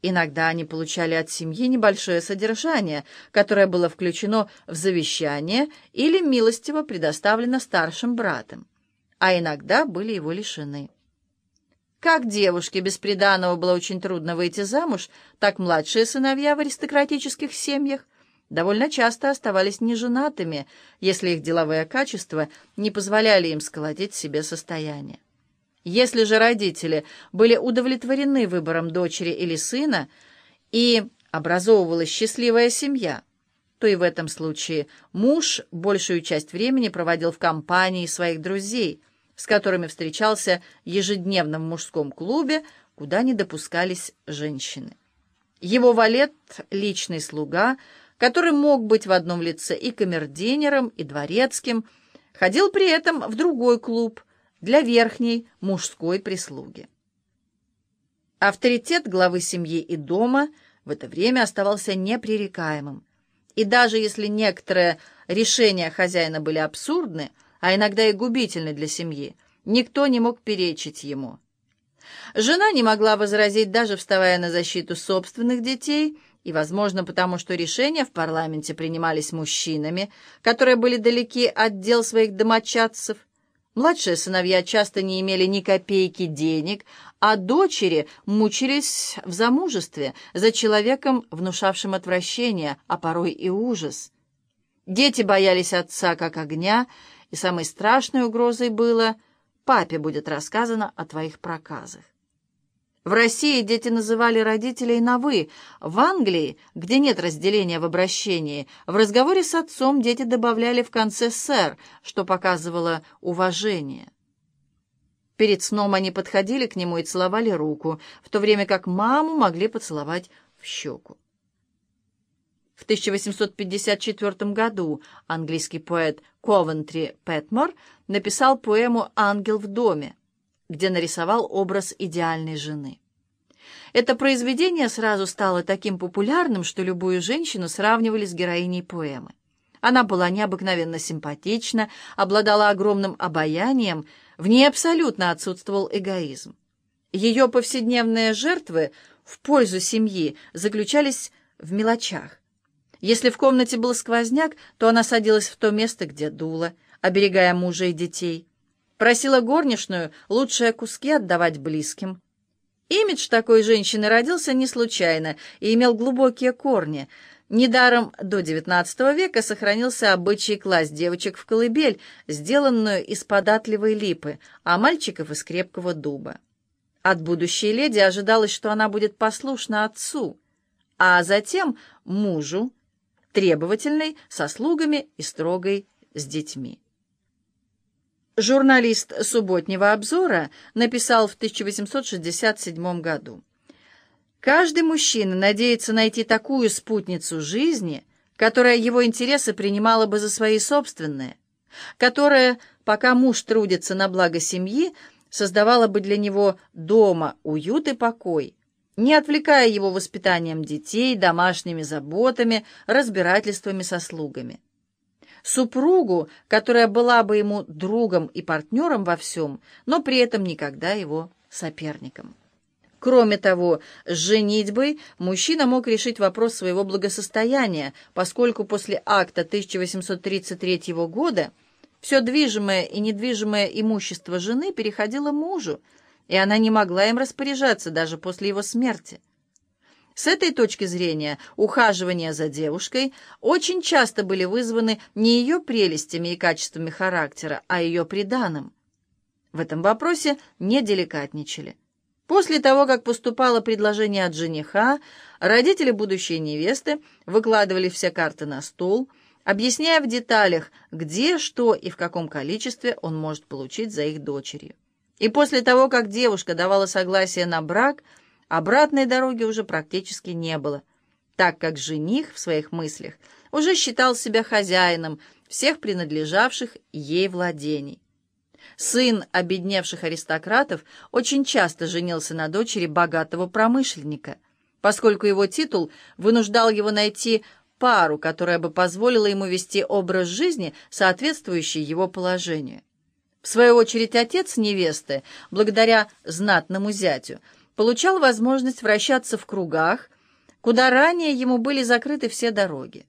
Иногда они получали от семьи небольшое содержание, которое было включено в завещание или милостиво предоставлено старшим братом, а иногда были его лишены. Как девушке без приданого было очень трудно выйти замуж, так младшие сыновья в аристократических семьях довольно часто оставались неженатыми, если их деловые качества не позволяли им сколотить себе состояние. Если же родители были удовлетворены выбором дочери или сына и образовывалась счастливая семья, то и в этом случае муж большую часть времени проводил в компании своих друзей, с которыми встречался ежедневно в мужском клубе, куда не допускались женщины. Его валет — личный слуга, который мог быть в одном лице и камердинером, и дворецким, ходил при этом в другой клуб — для верхней мужской прислуги. Авторитет главы семьи и дома в это время оставался непререкаемым. И даже если некоторые решения хозяина были абсурдны, а иногда и губительны для семьи, никто не мог перечить ему. Жена не могла возразить, даже вставая на защиту собственных детей, и, возможно, потому что решения в парламенте принимались мужчинами, которые были далеки от дел своих домочадцев, Младшие сыновья часто не имели ни копейки денег, а дочери мучились в замужестве за человеком, внушавшим отвращение, а порой и ужас. Дети боялись отца как огня, и самой страшной угрозой было «папе будет рассказано о твоих проказах». В России дети называли родителей на «вы». В Англии, где нет разделения в обращении, в разговоре с отцом дети добавляли в конце «сэр», что показывало уважение. Перед сном они подходили к нему и целовали руку, в то время как маму могли поцеловать в щеку. В 1854 году английский поэт Ковентри Пэтмор написал поэму «Ангел в доме», где нарисовал образ идеальной жены. Это произведение сразу стало таким популярным, что любую женщину сравнивали с героиней поэмы. Она была необыкновенно симпатична, обладала огромным обаянием, в ней абсолютно отсутствовал эгоизм. Ее повседневные жертвы в пользу семьи заключались в мелочах. Если в комнате был сквозняк, то она садилась в то место, где дула, оберегая мужа и детей. Просила горничную лучшие куски отдавать близким. Имидж такой женщины родился не случайно и имел глубокие корни. Недаром до XIX века сохранился обычай класть девочек в колыбель, сделанную из податливой липы, а мальчиков из крепкого дуба. От будущей леди ожидалось, что она будет послушна отцу, а затем мужу, требовательной, со слугами и строгой с детьми. Журналист «Субботнего обзора» написал в 1867 году. «Каждый мужчина надеется найти такую спутницу жизни, которая его интересы принимала бы за свои собственные, которая, пока муж трудится на благо семьи, создавала бы для него дома уют и покой, не отвлекая его воспитанием детей, домашними заботами, разбирательствами со слугами супругу, которая была бы ему другом и партнером во всем, но при этом никогда его соперником. Кроме того, с женитьбой мужчина мог решить вопрос своего благосостояния, поскольку после акта 1833 года все движимое и недвижимое имущество жены переходило мужу, и она не могла им распоряжаться даже после его смерти. С этой точки зрения ухаживания за девушкой очень часто были вызваны не ее прелестями и качествами характера, а ее приданым. В этом вопросе не деликатничали. После того, как поступало предложение от жениха, родители будущей невесты выкладывали все карты на стол, объясняя в деталях, где, что и в каком количестве он может получить за их дочерью. И после того, как девушка давала согласие на брак – Обратной дороги уже практически не было, так как жених в своих мыслях уже считал себя хозяином всех принадлежавших ей владений. Сын обедневших аристократов очень часто женился на дочери богатого промышленника, поскольку его титул вынуждал его найти пару, которая бы позволила ему вести образ жизни, соответствующий его положению. В свою очередь отец невесты, благодаря знатному зятю, получал возможность вращаться в кругах, куда ранее ему были закрыты все дороги.